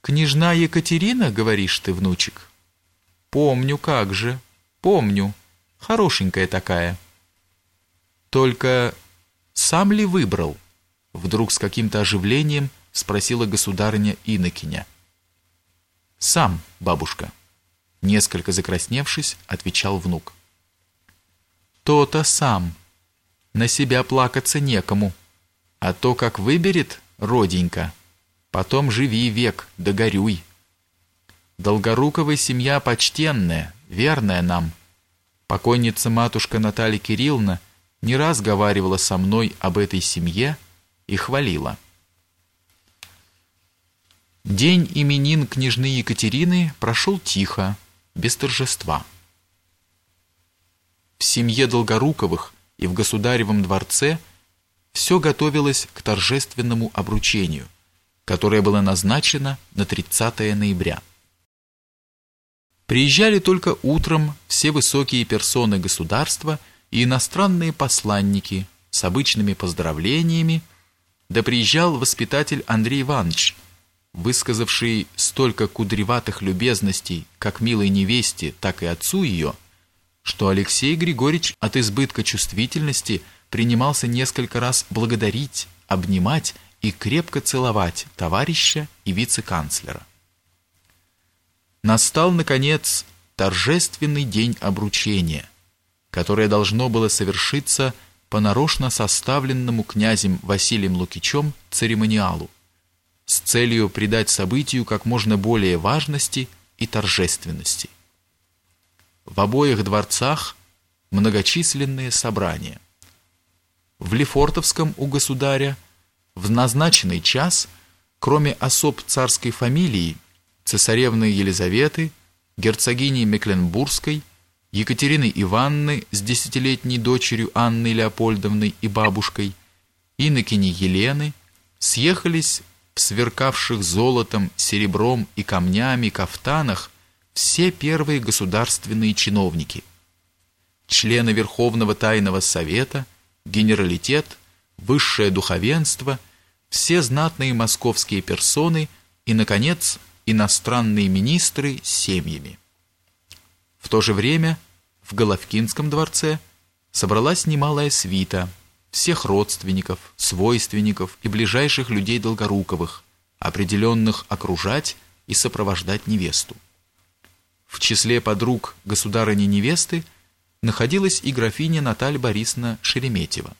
«Княжна Екатерина, говоришь ты, внучек?» «Помню, как же, помню, хорошенькая такая». «Только сам ли выбрал?» Вдруг с каким-то оживлением спросила государыня Инокиня. «Сам, бабушка», — несколько закрасневшись, отвечал внук. «То-то сам. На себя плакаться некому. А то, как выберет, роденька, потом живи век, догорюй. Долгоруковая семья почтенная, верная нам. Покойница матушка Наталья Кирилловна не раз говаривала со мной об этой семье и хвалила. День именин княжны Екатерины прошел тихо, без торжества. В семье Долгоруковых и в государевом дворце все готовилось к торжественному обручению, которое было назначено на 30 ноября. Приезжали только утром все высокие персоны государства и иностранные посланники с обычными поздравлениями, да приезжал воспитатель Андрей Иванович, высказавший столько кудреватых любезностей как милой невесте, так и отцу ее, что Алексей Григорьевич от избытка чувствительности принимался несколько раз благодарить, обнимать и крепко целовать товарища и вице-канцлера. Настал, наконец, торжественный день обручения, которое должно было совершиться по нарочно составленному князем Василием Лукичем церемониалу, с целью придать событию как можно более важности и торжественности. В обоих дворцах многочисленные собрания. В Лефортовском у государя в назначенный час, кроме особ царской фамилии, цесаревны Елизаветы, герцогини Мекленбургской, Екатерины Ивановны с десятилетней дочерью Анной Леопольдовной и бабушкой, инокини Елены, съехались сверкавших золотом, серебром и камнями кафтанах все первые государственные чиновники, члены Верховного Тайного Совета, генералитет, высшее духовенство, все знатные московские персоны и, наконец, иностранные министры с семьями. В то же время в Головкинском дворце собралась немалая свита – всех родственников, свойственников и ближайших людей Долгоруковых, определенных окружать и сопровождать невесту. В числе подруг государыни-невесты находилась и графиня Наталья Борисовна Шереметьева.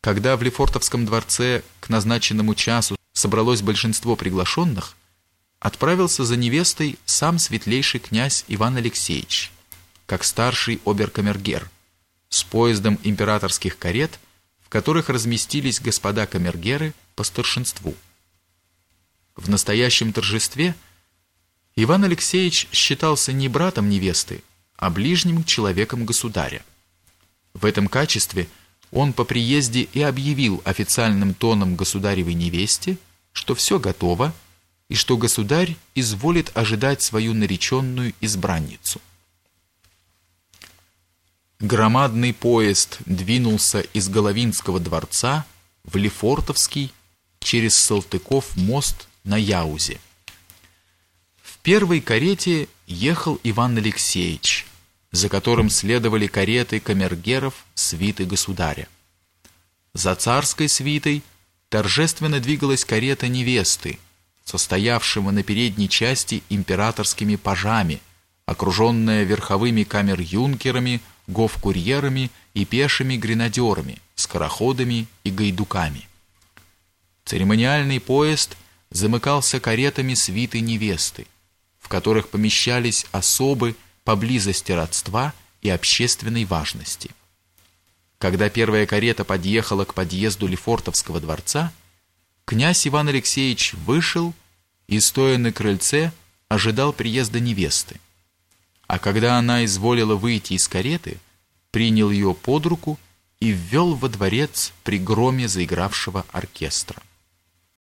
Когда в Лефортовском дворце к назначенному часу собралось большинство приглашенных, отправился за невестой сам светлейший князь Иван Алексеевич, как старший оберкамергер – с поездом императорских карет, в которых разместились господа камергеры по старшинству. В настоящем торжестве Иван Алексеевич считался не братом невесты, а ближним человеком государя. В этом качестве он по приезде и объявил официальным тоном государевой невесте, что все готово и что государь изволит ожидать свою нареченную избранницу. Громадный поезд двинулся из Головинского дворца в Лефортовский через Салтыков мост на Яузе. В первой карете ехал Иван Алексеевич, за которым следовали кареты камергеров свиты государя. За царской свитой торжественно двигалась карета невесты, состоявшего на передней части императорскими пажами, окруженная верховыми камер-юнкерами, гоф-курьерами и пешими гренадерами, скороходами и гайдуками. Церемониальный поезд замыкался каретами свиты невесты, в которых помещались особы поблизости родства и общественной важности. Когда первая карета подъехала к подъезду Лефортовского дворца, князь Иван Алексеевич вышел и, стоя на крыльце, ожидал приезда невесты а когда она изволила выйти из кареты, принял ее под руку и ввел во дворец при громе заигравшего оркестра.